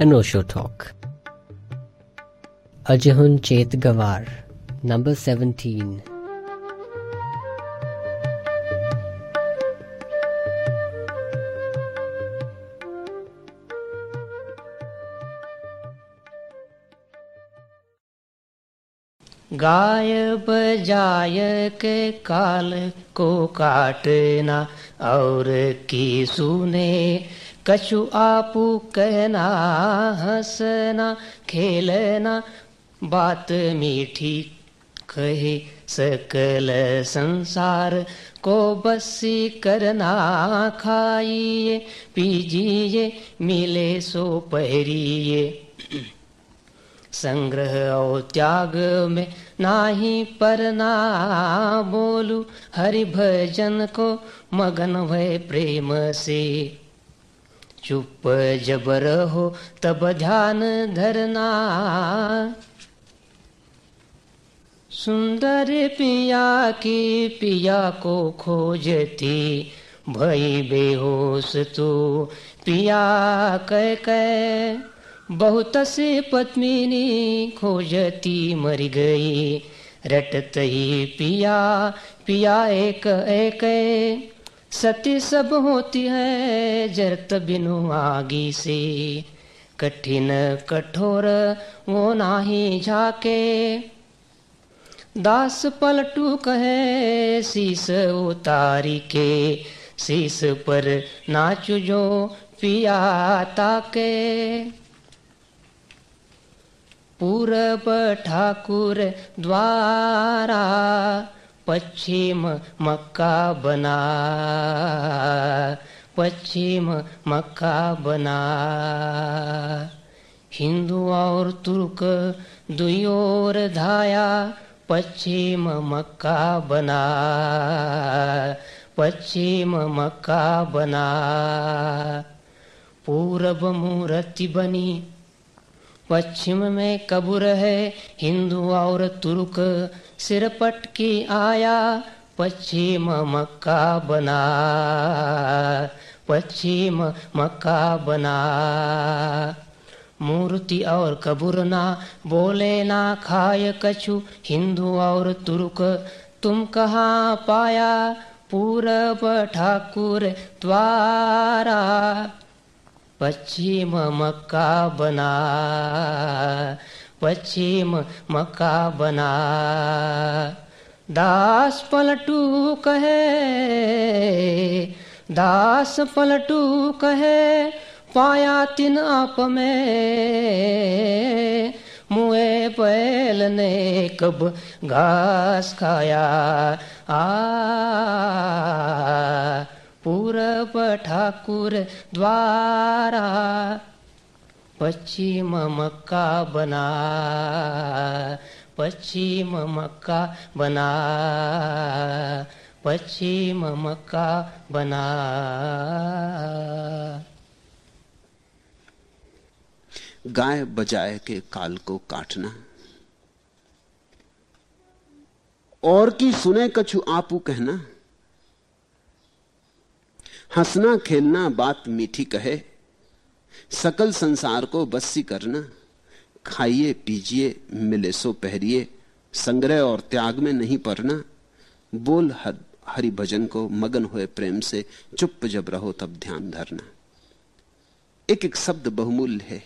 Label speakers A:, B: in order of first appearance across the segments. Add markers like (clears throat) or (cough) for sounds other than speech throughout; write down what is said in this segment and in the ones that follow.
A: अनोशो talk अजहन चेत गवार number seventeen
B: गाय बजाय काल को काटना और की सुने, कछु आपू कहना, हंसना, खेलना, बात मीठी कहे सकल संसार को बसी करना, खाइए, पीजिए, मिले सो पहरिए। संग्रह और त्याग में नाही पर ना बोलू। हरि भजन को मगन भय प्रेम से। चुप जब रहो तब ध्यान धरना। सुंदर पिया की पिया को खोजती, भई बेहोश तू पिया कह कह। बहुत से पत्मिनी खोजती मर गई। रटत ही पिया पिया एक एक। सती सब होती है जरत बिनु आगी से। कठिन कठोर वो नाही झाके। दास पलटू कहे, शीस उतारी के। शीस पर नाचु जो पिया ताके। पूरब ठाकुर द्वारा पश्चिम मक्का बना, पश्चिम मक्का बना। हिंदू और तुर्क दुयोर धाया, पश्चिम मक्का बना, पश्चिम मक्का बना। पूरब मूर्ति बनी पश्चिम में कबूर है, हिंदू और तुर्क। सिर पटकी आया, पश्चिम मक्का बना। पश्चिम मक्का बना। मूर्ति और कबूर ना, बोले ना खाय कछु। हिंदू और तुर्क, तुम कहाँ पाया? पूरब ठाकुर द्वारा। पश्चिम मक्का बना, पश्चिम मक्का बना। दास पलटू कहे, दास पलटू कहे, पाया तीन आप में। मुए बैल ने कब घास खाया, आ पूरब ठाकुर द्वारा पश्चिम मक्का बना, पश्चिम मक्का बना, पश्चिम मक्का बना।
C: गाय बजाए के काल को काटना, और की सुने कछु आपू कहना हंसना, खेलना, बात मीठी कहे। सकल संसार को बस्सी करना। खाइए, पीजिए, मिले सो पहरिए। संग्रह और त्याग में नहीं पड़ना। बोल हरि भजन को मगन हुए प्रेम से। चुप जब रहो तब ध्यान धरना। एक एक शब्द बहुमूल्य है।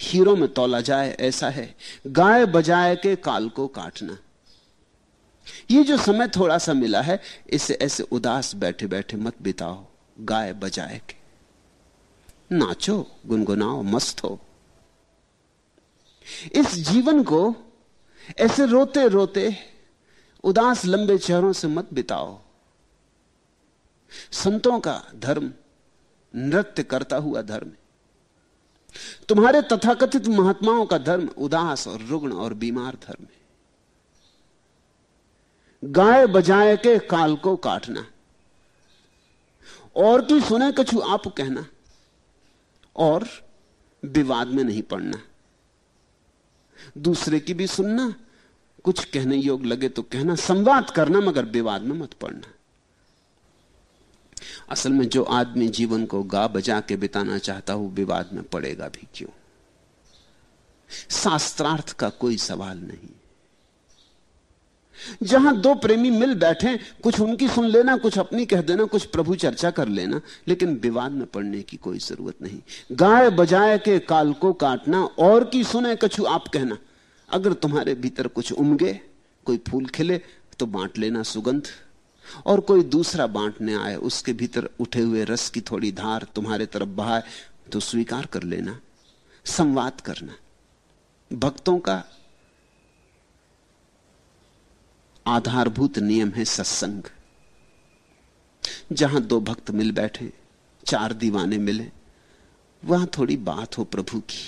C: हीरो में तोला जाए ऐसा है। गाय बजाए के काल को काटना। ये जो समय थोड़ा सा मिला है, इसे ऐसे उदास बैठे बैठे मत बिताओ गाय बजाए के। नाचो, गुनगुनाओ, मस्त हो। इस जीवन को ऐसे रोते रोते, उदास लंबे चेहरों से मत बिताओ। संतों का धर्म, नृत्य करता हुआ धर्म। तुम्हारे तथाकथित महात्माओं का धर्म उदास और रुग्ण और बीमार धर्म है। गाय बजाए के काल को काटना। और की सुने कछु आप कहना, और विवाद में नहीं पड़ना। दूसरे की भी सुनना, कुछ कहने योग लगे तो कहना, संवाद करना, मगर विवाद में मत पड़ना। असल में जो आदमी जीवन को गा बजा के बिताना चाहता हो, विवाद में पड़ेगा भी क्यों? शास्त्रार्थ का कोई सवाल नहीं। जहाँ दो प्रेमी मिल बैठे, कुछ उनकी सुन लेना, कुछ अपनी कह देना, कुछ प्रभु चर्चा कर लेना, लेकिन विवाद में पड़ने की कोई ज़रूरत नहीं। गाय बजाए के काल को काटना, और की सुने कछु आप कहना। अगर तुम्हारे भीतर कुछ उमगे, कोई फूल खिले तो बांट लेना सुगंध। और कोई दूसरा बांटने आए, उसके भीतर उठे हुए रस की थोड़ी धार तुम्हारे तरफ़ बहाए तो स्वीकार कर लेना, संवाद करना। भक्तों का आधारभूत नियम है सत्संग। जहाँ दो भक्त मिल बैठे, चार दीवाने मिले, वहाँ थोड़ी बात हो प्रभु की।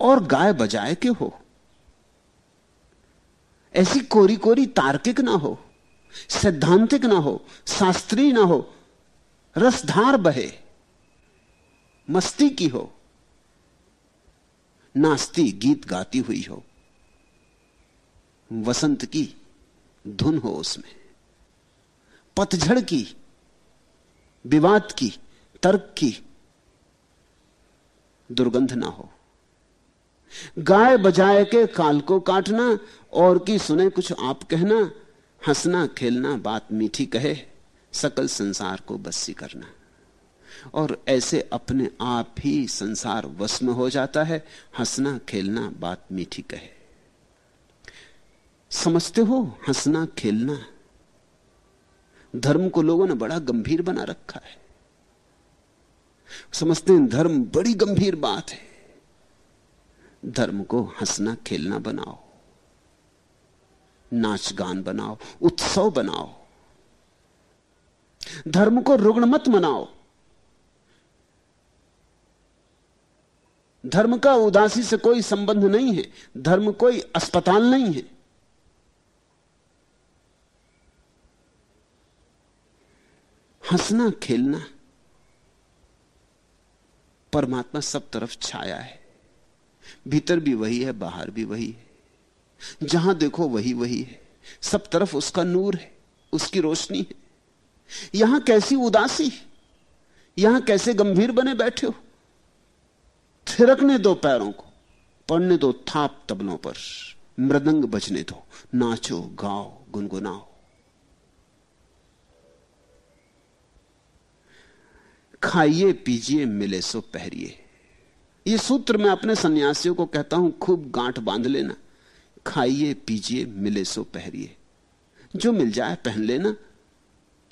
C: और गाय बजाए के हो। ऐसी कोरी कोरी तार्किक ना हो, सैद्धांतिक ना हो शास्त्रीय ना हो, रसधार बहे, मस्ती की हो, नास्ती गीत गाती हुई हो, वसंत की धुन हो उसमें। पतझड़ की, विवाद की, तर्क की दुर्गंध ना हो। गाय बजाए के काल को काटना, और की सुने कुछ आप कहना, हंसना, खेलना, बात मीठी कहे, सकल संसार को बस्सी करना। और ऐसे अपने आप ही संसार वश में हो जाता है, हंसना, खेलना, बात मीठी कहे। समझते हो, हंसना, खेलना। धर्म को लोगों ने बड़ा गंभीर बना रखा है। समझते हैं, धर्म बड़ी गंभीर बात है। धर्म को हंसना, खेलना बनाओ। नाच गान बनाओ, उत्सव बनाओ। धर्म को रुग्ण मत मनाओ। धर्म का उदासी से कोई संबंध नहीं है। धर्म कोई अस्पताल नहीं है। हंसना, खेलना। परमात्मा सब तरफ़ छाया है। भीतर भी वही है, बाहर भी वही है। जहाँ देखो वही वही है। सब तरफ़ उसका नूर है, उसकी रोशनी है। यहाँ कैसी उदासी, यहाँ कैसे गंभीर बने बैठे हो। थिरकने दो पैरों को पड़ने दो थाप तबलों पर। मृदंग बजने दो, नाचो, गाओ, गुनगुनाओ। खाइए, पीजिए, मिले सो पहरिए। ये सूत्र मैं अपने सन्यासियों को कहता हूँ, खूब गांठ बाँध लेना। खाइए, पीजिए, मिले सो पहरिए। जो मिल जाए पहन लेना,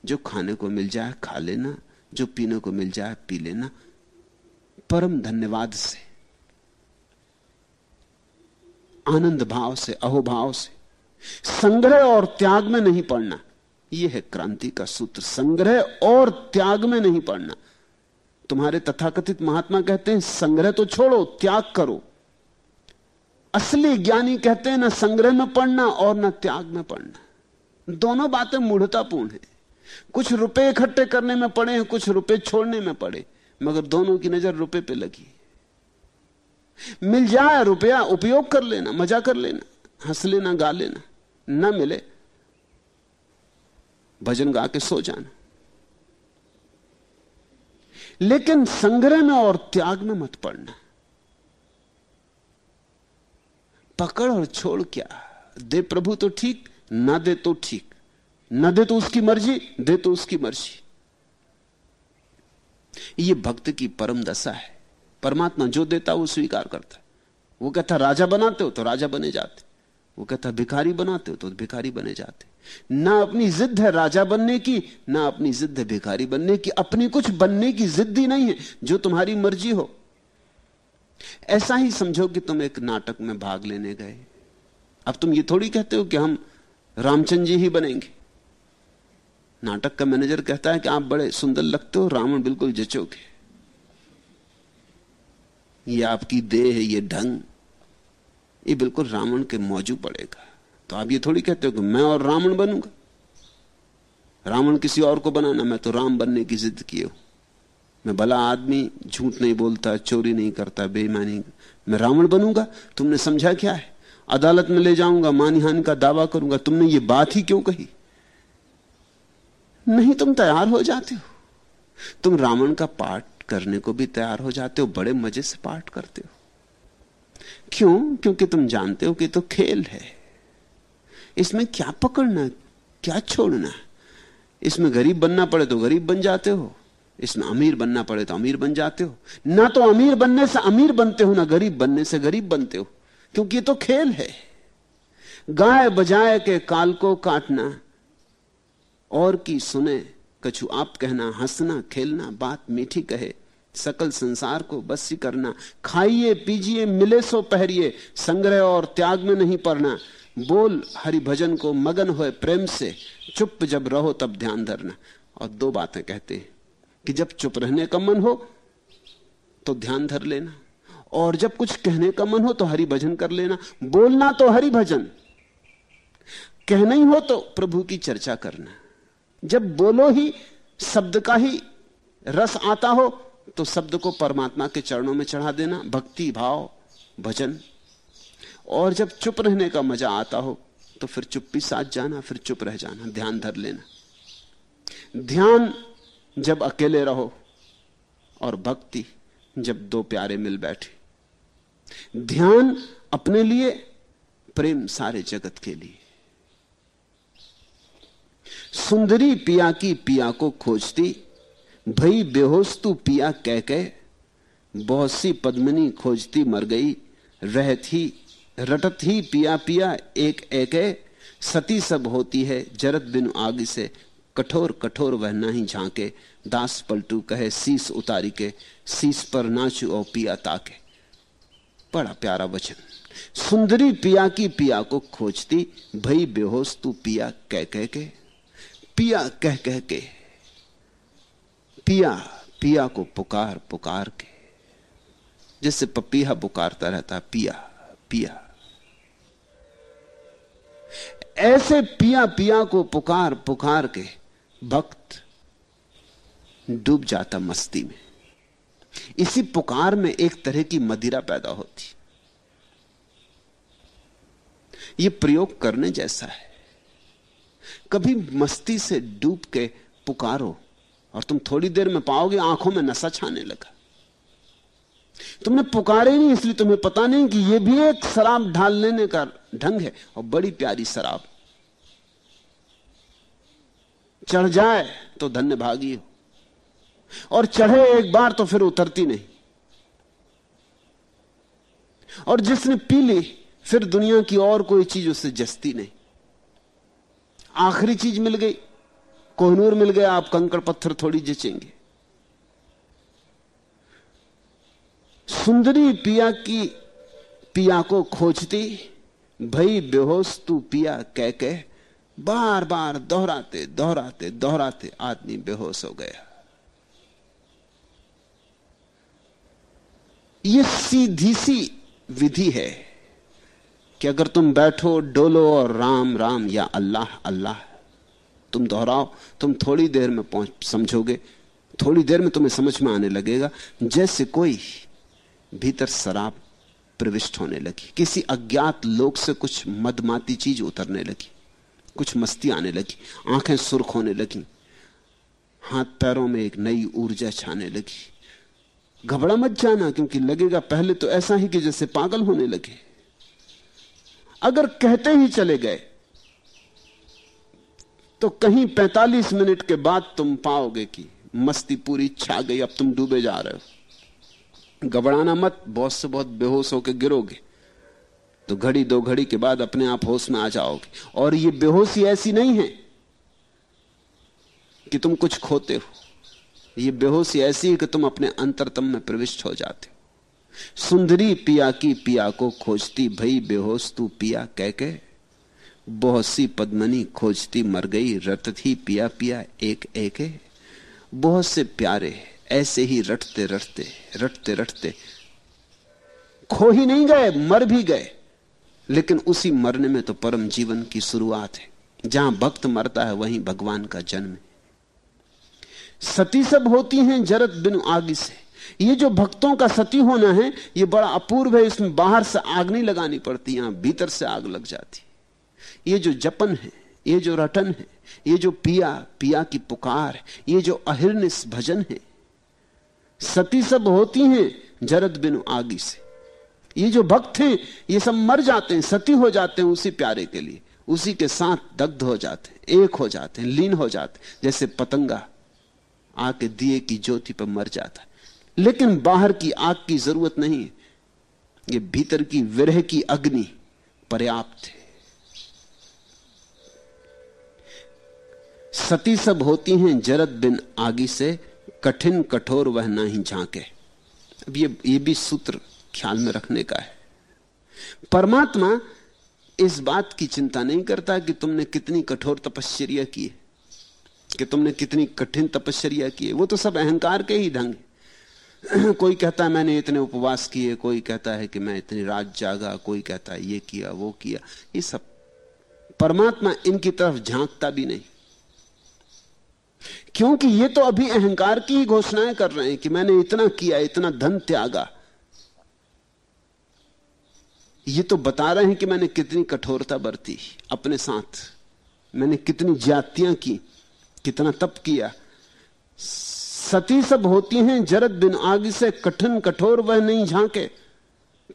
C: जो खाने को मिल जाए खा लेना, जो पीने को मिल जाए पी लेना। परम धन्यवाद से, आनंद भाव से, अहोभाव से। संग्रह और त्याग में नहीं पड़ना। यह है क्रांति का सूत्र। संग्रह और त्याग में नहीं पड़ना। तुम्हारे तथाकथित महात्मा कहते हैं, संग्रह तो छोड़ो, त्याग करो। असली ज्ञानी कहते हैं, ना संग्रह में पढ़ना और ना त्याग में पढ़ना। दोनों बातें मूढ़तापूर्ण है। कुछ रुपए इकट्ठे करने में पड़े हैं, कुछ रुपए छोड़ने में पड़े, मगर दोनों की नज़र रुपए पे लगी मिल जाए रुपया, उपयोग कर लेना, मज़ा कर लेना, हंस लेना, गा लेना, न मिले, भजन गा के सो जाना। लेकिन संग्रह में और त्याग में मत पड़ना। पकड़ और छोड़ क्या? दे प्रभु तो ठीक, ना दे तो ठीक। ना दे तो उसकी मर्ज़ी, दे तो उसकी मर्ज़ी। ये भक्त की परम दशा है। परमात्मा जो देता वो स्वीकार करता है। वो कहता राजा बनाते हो तो राजा बने जाते वो कहता, भिखारी बनाते हो तो भिखारी बने जाते। ना अपनी जिद है राजा बनने की, ना अपनी जिद है भिखारी बनने की। अपनी कुछ बनने की जिद ही नहीं है, जो तुम्हारी मर्ज़ी हो। ऐसा ही समझो कि तुम एक नाटक में भाग लेने गए। अब तुम ये थोड़ी कहते हो कि हम रामचंद्र जी ही बनेंगे। नाटक का मैनेजर कहता है कि आप बड़े सुंदर लगते हो, रावण बिल्कुल जचोगे ये आपकी देह है, ये ढंग। ये बिल्कुल रावण के मौजू पड़ेगा। तो आप ये थोड़ी कहते हो कि मैं और रावण बनूँगा? रावण किसी और को बनाना, मैं तो राम बनने की जिद किए हूँ। मैं भला आदमी, झूठ नहीं बोलता, चोरी नहीं करता, बेईमानी। मैं रावण बनूँगा? तुमने समझा क्या है? अदालत में ले जाऊँगा, मानहानि का दावा करूँगा। तुमने ये बात ही क्यों कही? नहीं, तुम तैयार हो जाते हो। तुम रावण का पाठ करने को भी तैयार हो जाते हो, बड़े मज़े से पाठ करते हो। क्यों? क्योंकि तुम जानते हो कि तो खेल है। इसमें क्या पकड़ना, क्या छोड़ना? इसमें गरीब बनना पड़े तो गरीब बन जाते हो। इसमें अमीर बनना पड़े तो अमीर बन जाते हो। ना तो अमीर बनने से अमीर बनते हो, ना गरीब बनने से गरीब बनते हो, क्योंकि ये तो खेल है। गाय बजाए के काल को काटना, और की सुने, कछु आप कहना, हंसना, खेलना, बात मीठी कहे सकल संसार को बसी करना। खाइए, पीजिए, मिले सो पहरिए, संग्रह और त्याग में नहीं पड़ना। बोल हरि भजन को मगन होए प्रेम से, चुप जब रहो तब ध्यान धरना। और दो बातें कहते हैं कि जब चुप रहने का मन हो तो ध्यान धर लेना। और जब कुछ कहने का मन हो तो हरि भजन कर लेना। बोलना तो हरि भजन। कहना ही हो तो प्रभु की चर्चा करना। जब बोलो ही, शब्द का ही रस आता हो तो शब्द को परमात्मा के चरणों में चढ़ा देना, भक्ति, भाव, भजन। और जब चुप रहने का मज़ा आता हो तो फिर चुप्पी साथ जाना, फिर चुप रह जाना, ध्यान धर लेना। ध्यान जब अकेले रहो और भक्ति जब दो प्यारे मिल बैठे। ध्यान अपने लिए, प्रेम सारे जगत के लिए। सुंदरी पिया की पिया को खोजती भई, बेहोश तू पिया कह कह। बहुत सी पद्मनी खोजती मर गई। रहत ही, रटत ही पिया पिया एक एक सती सब होती है जरत बिन आग से। कठोर कठोर वह नहीं झांके। दास पलटू कहे शीस उतारी के। शीस पर नाचू और पिया ताके। बड़ा प्यारा वचन। सुंदरी पिया की पिया को खोजती। भई, बेहोश तू पिया कह कह के। पिया कह कह के। पिया पिया को पुकार पुकार के। जैसे पपीहा पुकारता रहता पिया पिया। ऐसे पिया पिया को पुकार पुकार के भक्त डूब जाता मस्ती में। इसी पुकार में एक तरह की मदिरा पैदा होती। यह प्रयोग करने जैसा है। कभी मस्ती से डूब के पुकारो और तुम थोड़ी देर में पाओगे, आँखों में नशा छाने लगा। तुमने पुकारे नहीं, इसलिए तुम्हें पता नहीं कि यह भी एक शराब ढाल लेने का ढंग है, और बड़ी प्यारी शराब। चढ़ जाए तो धन्य भागी हो, और चढ़े एक बार तो फिर उतरती नहीं। और जिसने पी ली, फिर दुनिया की और कोई चीज़ उससे जस्ती नहीं। आखिरी चीज़ मिल गई। कोहनूर मिल गया, आप कंकड़ पत्थर थोड़ी जचेंगे। सुंदरी पिया की पिया को खोजती, भई बेहोश तू पिया कह कह बार बार दोहराते दोहराते दोहराते आदमी बेहोश हो गया। यह सीधी सी विधि है कि अगर तुम बैठो डोलो और राम राम या अल्लाह अल्लाह तुम दोहराओ, तुम थोड़ी देर में पहुँच, समझोगे। थोड़ी देर में तुम्हें समझ में आने लगेगा, जैसे कोई भीतर शराब प्रविष्ट होने लगी, किसी अज्ञात लोक से कुछ मदमाती चीज़ उतरने लगी, कुछ मस्ती आने लगी, आँखें सुर्ख होने लगी, हाथ पैरों में एक नई ऊर्जा छाने लगी। घबरा मत जाना, क्योंकि लगेगा पहले तो ऐसा ही कि जैसे पागल होने लगे। अगर कहते ही चले गए तो कहीं 45 मिनट के बाद तुम पाओगे कि मस्ती पूरी छा गई, अब तुम डूबे जा रहे हो। घबराना मत, बहुत से बहुत बेहोश होकर गिरोगे। तो घड़ी दो घड़ी के बाद अपने आप होश में आ जाओगे। और ये बेहोशी ऐसी नहीं है कि तुम कुछ खोते हो। ये बेहोशी ऐसी है कि तुम अपने अंतरतम में प्रविष्ट हो जाते हो। सुंदरी पिया की पिया को खोजती, भई बेहोश तू पिया कह के बहुत सी पद्मनी खोजती मर गई, रटत ही पिया पिया एक एक बहुत से प्यारे ऐसे ही रटते रटते रटते रटते। खो ही नहीं गए, मर भी गए। लेकिन उसी मरने में तो परम जीवन की शुरुआत है। जहाँ भक्त मरता है, वहीं भगवान का जन्म है। सती सब होती हैं, जरत बिन आग से। ये जो भक्तों का सती होना है, ये बड़ा अपूर्व है, इसमें बाहर से आग नहीं लगानी पड़ती, यहाँ भीतर से आग लग जाती। ये जो जपन है, ये जो रटन है, ये जो पिया पिया की पुकार ये जो अहिर्निस भजन है, सती सब होती हैं जरद बिनु आगी से। ये जो भक्त हैं, ये सब मर जाते हैं, सती हो जाते हैं उसी प्यारे के लिए। उसी के साथ दग्ध हो जाते हैं, एक हो जाते हैं, लीन हो जाते हैं। जैसे पतंगा आके दिए की ज्योति पर मर जाता है। लेकिन बाहर की आग की ज़रूरत नहीं ये भीतर की विरह की अग्नि पर्याप्त है। सती सब होती हैं, जरद बिन आगी से कठिन कठोर वह ना ही झांके। अब ये ये भी सूत्र ख्याल में रखने का है। परमात्मा इस बात की चिंता नहीं करता कि तुमने कितनी कठोर तपश्चर्या की है, कि तुमने कितनी कठिन तपश्चर्या की है। वो तो सब अहंकार के ही ढंग (clears throat) कोई कहता है, मैंने इतने उपवास किए। कोई कहता है कि, मैं इतनी रात जागा। कोई कहता है, ये किया, वो किया। ये सब। परमात्मा इनकी तरफ़ झांकता भी नहीं। क्योंकि ये तो अभी अहंकार की ही घोषणाएँ कर रहे हैं कि मैंने इतना किया, इतना धन त्यागा। ये तो बता रहे हैं कि मैंने कितनी कठोरता बरती अपने साथ। मैंने कितनी जातियाँ की, कितना तप किया। सती सब होती हैं, जरद बिन आग से कठिन कठोर वह नहीं झांके।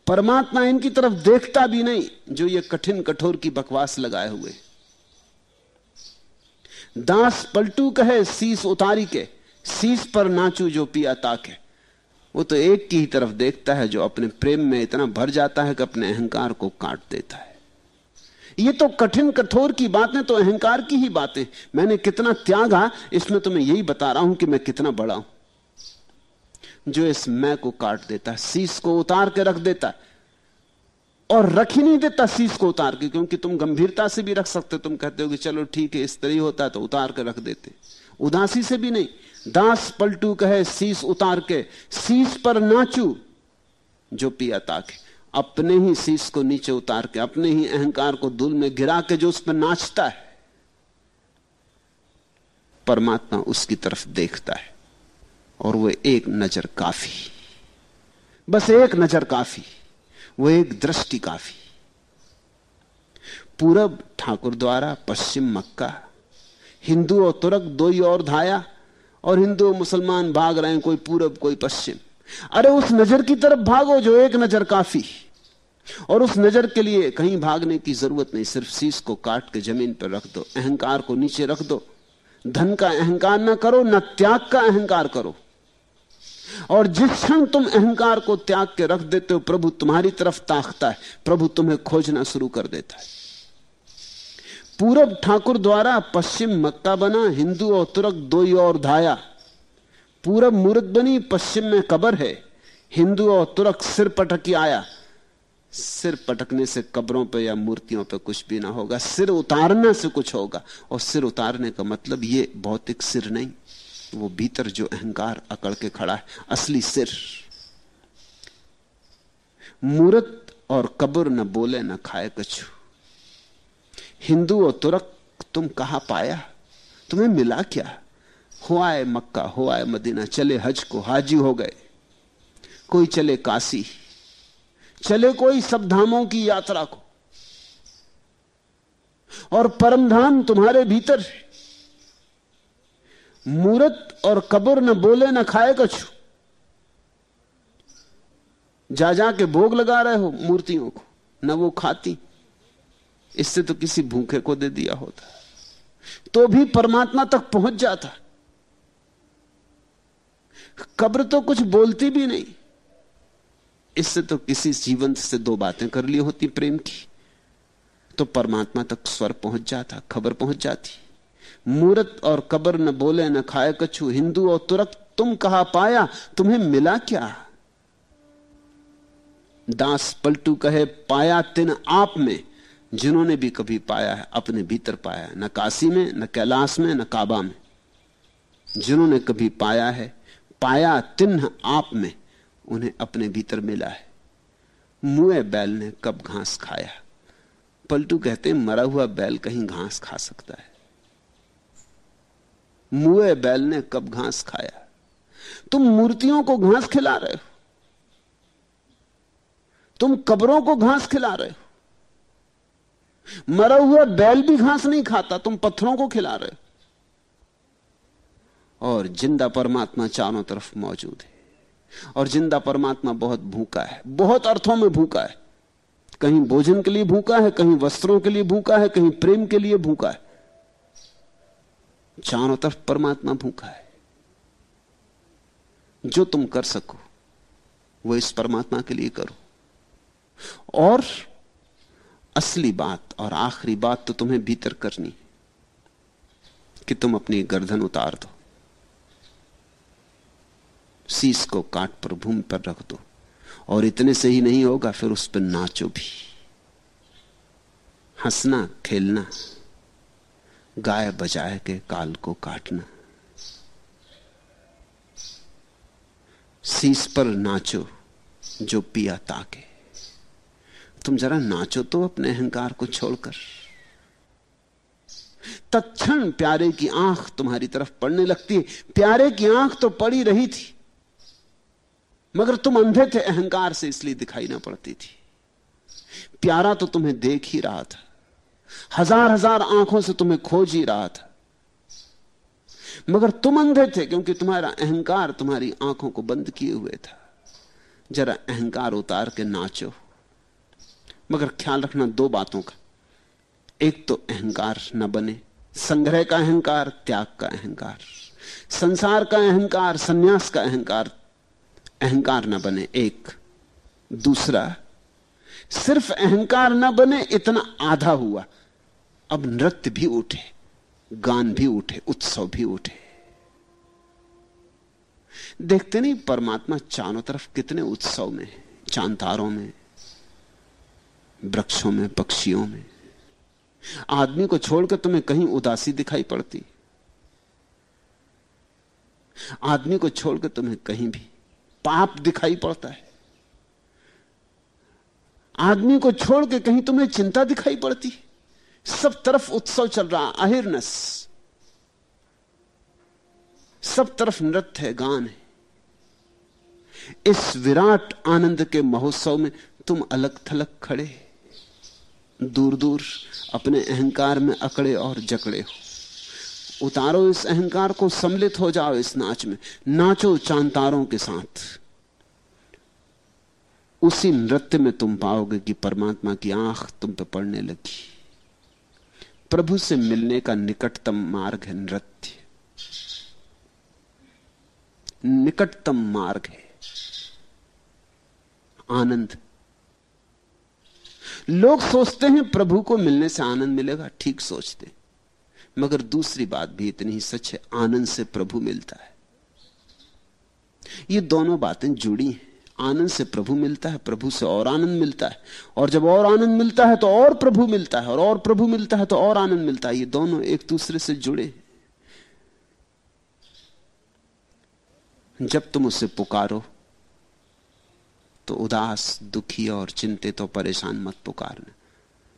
C: परमात्मा इनकी तरफ़ देखता भी नहीं, जो ये कठिन कठोर की बकवास लगाए हुए। दास पलटू कहे शीश उतारी के। शीश पर नाचू जो पिया ताके। वो तो एक की ही तरफ़ देखता है जो अपने प्रेम में इतना भर जाता है कि अपने अहंकार को काट देता है। ये तो कठिन कठोर की बातें तो अहंकार की ही बातें। मैंने कितना त्यागा, इसमें तो मैं यही बता रहा हूँ कि मैं कितना बड़ा हूँ। जो इस मैं को काट देता है शीश को उतार के रख देता है। और रख ही नहीं देता शीश को उतार के, क्योंकि तुम गंभीरता से भी रख सकते तुम कहते हो कि चलो ठीक है इस तरह ही होता तो उतार के रख देते। उदासी से भी नहीं। दास पलटू कहे, शीश उतार के। शीश पर नाचू, जो पिया ताके अपने ही शीश को नीचे उतार के, अपने ही अहंकार को धूल में गिरा के जो उस पर नाचता है, परमात्मा उसकी तरफ़ देखता है। और वह एक नज़र काफ़ी। बस एक नज़र काफ़ी। वो एक दृष्टि काफ़ी। पूरब ठाकुर द्वारा, पश्चिम मक्का, हिंदू और तुरक दो ही और धाया, और हिंदू और मुसलमान भाग रहे हैं, कोई पूरब, कोई पश्चिम। अरे उस नज़र की तरफ़ भागो जो एक नज़र काफ़ी। और उस नज़र के लिए कहीं भागने की ज़रूरत नहीं, सिर्फ़ शीश को काट के ज़मीन पर रख दो, अहंकार को नीचे रख दो। धन का अहंकार ना करो, ना त्याग का अहंकार करो। और जिस क्षण तुम अहंकार को त्याग के रख देते हो, प्रभु तुम्हारी तरफ़ ताकता है। प्रभु तुम्हें खोजना शुरू कर देता है। पूरब ठाकुर द्वारा पश्चिम मक्का बना, हिंदू और तुरक दो ही और धाया। पूरब मूर्त बनी, पश्चिम में कबर है। हिंदू और तुरक सिर पटकी आया। सिर पटकने से कब्रों पे या मूर्तियों पे कुछ भी ना होगा। सिर उतारने से कुछ होगा। और सिर उतारने का मतलब ये, भौतिक सिर नहीं। वो भीतर जो अहंकार अकड़ के खड़ा है, असली सिर। मूर्त और कब्र न बोले न खाए कछु। हिंदू और तुरक तुम कहा पाया? तुम्हें मिला क्या? हो आए मक्का हो आए मदीना, चले हज को, हाजी हो गए। कोई चले काशी, चले कोई सब धामों की यात्रा को। और परम धाम तुम्हारे भीतर मूरत और कब्र न बोले न खाए कछु। जा जा के भोग लगा रहे हो मूर्तियों को, न वो खाती। इससे तो किसी भूखे को दे दिया होता। तो भी परमात्मा तक पहुँच जाता। कब्र तो कुछ बोलती भी नहीं। इससे तो किसी जीवन से दो बातें कर ली होती, प्रेम की। तो परमात्मा तक स्वर पहुँच जाता, खबर पहुँच जाती। मूर्त और कबर न बोले, न खाए कछु। हिंदू और तुरक, तुम कहा पाया? तुम्हें मिला क्या? दास पलटू कहे, पाया तिन आप में, जिन्होंने भी कभी पाया है, अपने भीतर पाया है। न काशी में, न कैलाश में, न काबा में। जिन्होंने कभी पाया है, पाया तिन्ह आप में, उन्हें अपने भीतर मिला है। मुए बैल ने कब घास खाया? पलटू कहते, मरा हुआ बैल कहीं घास खा सकता है। मुए बैल ने कब घास खाया? तुम मूर्तियों को घास खिला रहे हो। तुम कब्रों को घास खिला रहे हो। मरा हुआ बैल भी घास नहीं खाता, तुम पत्थरों को खिला रहे हो। और ज़िंदा परमात्मा चारों तरफ़ मौजूद है। और ज़िंदा परमात्मा बहुत भूखा है, बहुत अर्थों में भूखा है। कहीं भोजन के लिए भूखा है, कहीं वस्त्रों के लिए भूखा है, कहीं प्रेम के लिए भूखा है। चारों तरफ़ परमात्मा भूखा है। जो तुम कर सको, वो इस परमात्मा के लिए करो। और असली बात और आखिरी बात तो तुम्हें भीतर करनी कि तुम अपनी गर्दन उतार दो। शीश को काट पर भूमि पर रख दो। और इतने से ही नहीं होगा, फिर उस पर नाचो भी। हंसना, खेलना। गाय बजाए के काल को काटना। शीश पर नाचो जो पिया ताके। तुम जरा नाचो तो अपने अहंकार को छोड़कर। तत्क्षण प्यारे की आँख तुम्हारी तरफ़ पड़ने लगती है। प्यारे की आँख तो पड़ी रही थी, मगर तुम अंधे थे, अहंकार से इसलिए दिखाई ना पड़ती थी। प्यारा तो तुम्हें देख ही रहा था। हज़ार हज़ार आँखों से तुम्हें खोज ही रहा था। मगर तुम अंधे थे, क्योंकि तुम्हारा अहंकार तुम्हारी आँखों को बंद किए हुए था। जरा अहंकार उतार के नाचो। मगर ख्याल रखना दो बातों का। एक तो अहंकार न बने, संग्रह का अहंकार, त्याग का अहंकार। संसार का अहंकार, सन्यास का अहंकार अहंकार न बने एक। दूसरा, सिर्फ़ अहंकार न बने, इतना आधा हुआ। अब नृत्य भी उठे, गान भी उठे, उत्सव भी उठे। देखते नहीं परमात्मा चारों तरफ़ कितने उत्सव में चांतारों में, वृक्षों में, पक्षियों में। आदमी को छोड़कर तुम्हें कहीं उदासी दिखाई पड़ती। आदमी को छोड़कर तुम्हें कहीं भी पाप दिखाई पड़ता है। आदमी को छोड़ के कहीं तुम्हें चिंता दिखाई पड़ती। सब तरफ़ उत्सव चल रहा, अहिर्नस। सब तरफ़ नृत्य है, गान है। इस विराट आनंद के महोत्सव में तुम अलग थलग खड़े दूर दूर अपने अहंकार में अकड़े और जकड़े हो। उतारो इस अहंकार को, सम्मिलित हो जाओ इस नाच में। नाचो चांतारों के साथ। उसी नृत्य में तुम पाओगे कि परमात्मा की आँख तुम पे पड़ने लगी। प्रभु से मिलने का निकटतम मार्ग है नृत्य। निकटतम मार्ग है। आनंद। लोग सोचते हैं प्रभु को मिलने से आनंद मिलेगा, ठीक सोचते मगर दूसरी बात भी इतनी ही सच है, आनंद से प्रभु मिलता है। ये दोनों बातें जुड़ी हैं। आनंद से प्रभु मिलता है, प्रभु से और आनंद मिलता है। और जब और आनंद मिलता है तो और प्रभु मिलता है, और और प्रभु मिलता है तो और आनंद मिलता है। ये दोनों एक दूसरे से जुड़े। जब तुम उसे पुकारो तो उदास, दुखी और चिंतित और परेशान मत पुकारना।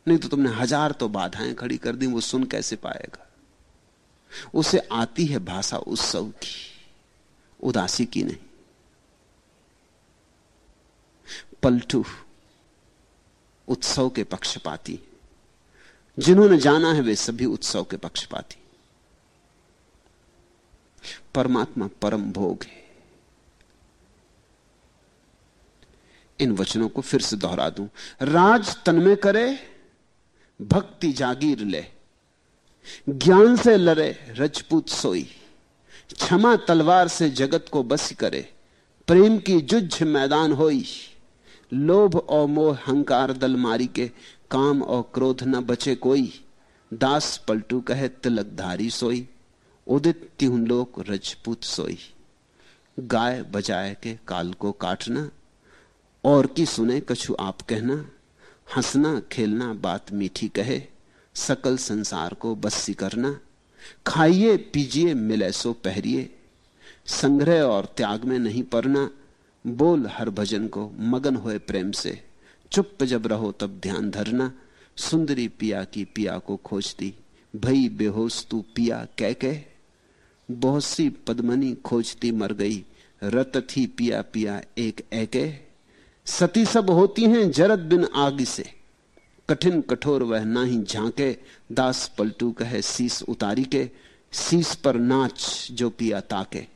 C: नहीं तो तुमने हज़ार तो बाधाएँ खड़ी कर दी, वो सुन कैसे पाएगा? उसे आती है भाषा उत्सव की, उदासी की नहीं। पलटू, उत्सव के पक्षपाती। जिन्होंने जाना है, वे सभी उत्सव के पक्षपाती। परमात्मा परम भोग है। इन वचनों को फिर से दोहरा दूँ। राज तन में करे, भक्ति जागीर ले। ज्ञान से लड़े, रजपूत सोई। क्षमा तलवार से जगत को बस करे। प्रेम की जुझ मैदान होई। लोभ और मोह हंकार दल मारी के काम और क्रोध न बचे कोई। दास पलटू कहे, तिलकधारी सोई। उदित त्यून लोक, रजपूत सोई। गाय बजाए के काल को काटना, और की सुने कछु आप कहना। हंसना, खेलना, बात मीठी कहे। सकल संसार को बस्सी करना। खाइए, पीजिए, मिले सो पहरिए। संग्रह और त्याग में नहीं पड़ना बोल हर भजन को मगन होए प्रेम से। चुप जब रहो तब ध्यान धरना। सुंदरी पिया की पिया को खोजती। भई बेहोश तू पिया कह कह। बहुत सी पद्मनी खोजती मर गई। रत थी पिया पिया एक एके सती सब होती हैं जरत बिन आग से। कठिन कठोर वह ना ही झांके। दास पलटू कहे शीस उतारी के। शीस पर नाच जो पिया ताके।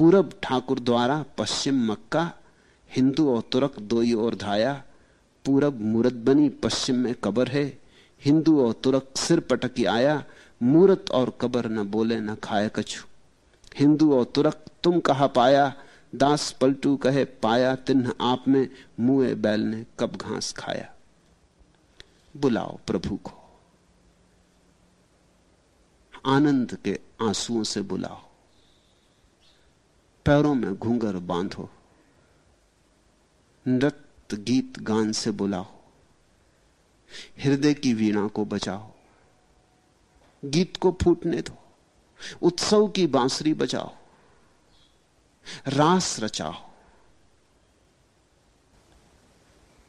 C: पूरब ठाकुर द्वारा, पश्चिम मक्का, हिंदू और तुरक दो ही ओर धाया। पूरब मूरत बनी, पश्चिम में कबर है। हिंदू और तुरक सिर पटकी आया। मूरत और कबर न बोले, न खाए कछु। हिंदू और तुरक, तुम कहा पाया? दास पलटू कहे, पाया तिन्ह आप में मुए बैल ने कब घास खाया? बुलाओ प्रभु को। आनंद के आंसुओं से बुलाओ। पैरों में घूंगर बांधो। नृत्य गीत गान से बुलाओ। हृदय की वीणा को बजाओ। गीत को फूटने दो। उत्सव की बांसुरी बजाओ। रास रचाओ।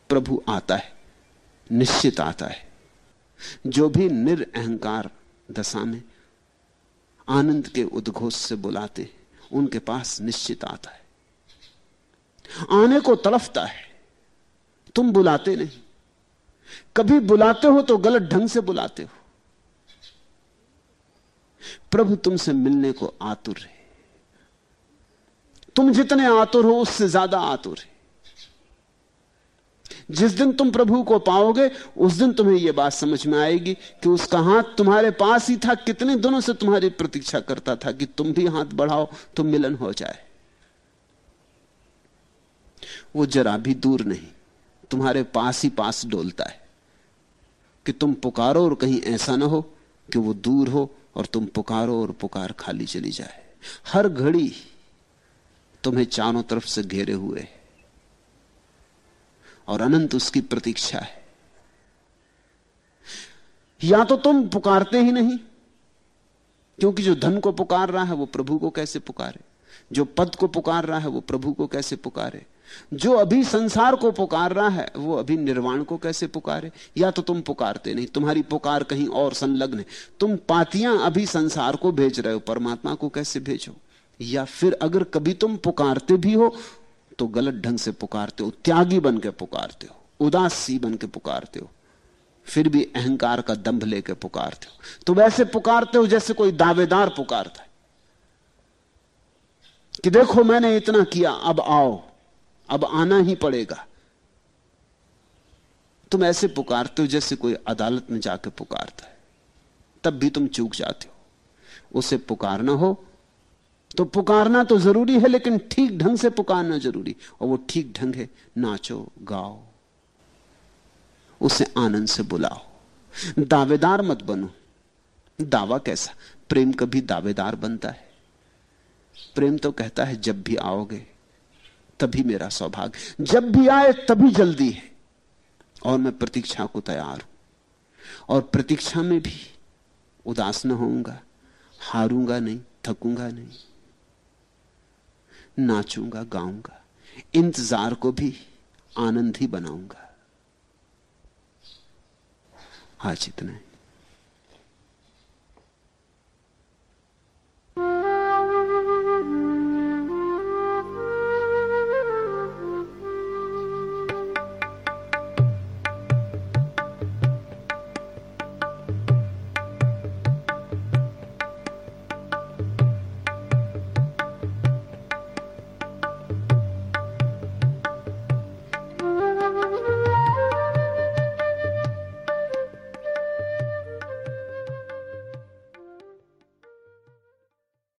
C: प्रभु आता है, निश्चित आता है। जो भी निरअहकार दशा में आनंद के उद्घोष से बुलाते उनके पास निश्चित आता है। आने को तड़फता है। तुम बुलाते नहीं। कभी बुलाते हो तो गलत ढंग से बुलाते हो। प्रभु तुमसे मिलने को आतुर है। तुम जितने आतुर हो, उससे ज़्यादा आतुर है। जिस दिन तुम प्रभु को पाओगे, उस दिन तुम्हें यह बात समझ में आएगी कि उसका हाथ तुम्हारे पास ही था। कितने दिनों से तुम्हारी प्रतीक्षा करता था कि तुम भी हाथ बढ़ाओ तो मिलन हो जाए। वो जरा भी दूर नहीं, तुम्हारे पास ही पास डोलता है कि तुम पुकारो और कहीं ऐसा ना हो कि वो दूर हो और तुम पुकारो और पुकार खाली चली जाए। हर घड़ी तुम्हें चारों तरफ़ से घेरे हुए और अनंत उसकी प्रतीक्षा है। या तो तुम पुकारते ही नहीं, क्योंकि जो धन को पुकार रहा है वो प्रभु को कैसे पुकारे? जो पद को पुकार रहा है वो प्रभु को कैसे पुकारे? जो अभी संसार को पुकार रहा है वो अभी निर्वाण को कैसे पुकारे? या तो तुम पुकारते नहीं, तुम्हारी पुकार कहीं और संलग्न है। तुम पातियाँ अभी संसार को भेज रहे हो, परमात्मा को कैसे भेजो? या फिर अगर कभी तुम पुकारते भी हो तो गलत ढंग से पुकारते हो, त्यागी बन के पुकारते हो, उदासी बन के पुकारते हो, फिर भी अहंकार का दंभ लेके पुकारते हो। तो वैसे पुकारते हो जैसे कोई दावेदार पुकारता है। कि देखो मैंने इतना किया, अब आओ, अब आना ही पड़ेगा। तुम ऐसे पुकारते हो जैसे कोई अदालत में जाके पुकारता है। तब भी तुम चूक जाते हो। उसे पुकारना हो तो पुकारना तो ज़रूरी है, लेकिन ठीक ढंग से पुकारना ज़रूरी। और वो ठीक ढंग है, नाचो, गाओ। उसे आनंद से बुलाओ। दावेदार मत बनो। दावा कैसा? प्रेम कभी दावेदार बनता है। प्रेम तो कहता है, जब भी आओगे, तभी मेरा सौभाग्य। जब भी आए, तभी जल्दी है। और मैं प्रतीक्षा को तैयार हूँ। और प्रतीक्षा में भी उदास न होऊँगा। हारूँगा नहीं, थकूँगा नहीं। नाचूँगा गाऊँगा। इंतज़ार को भी आनंद ही बनाऊँगा। आज इतना है।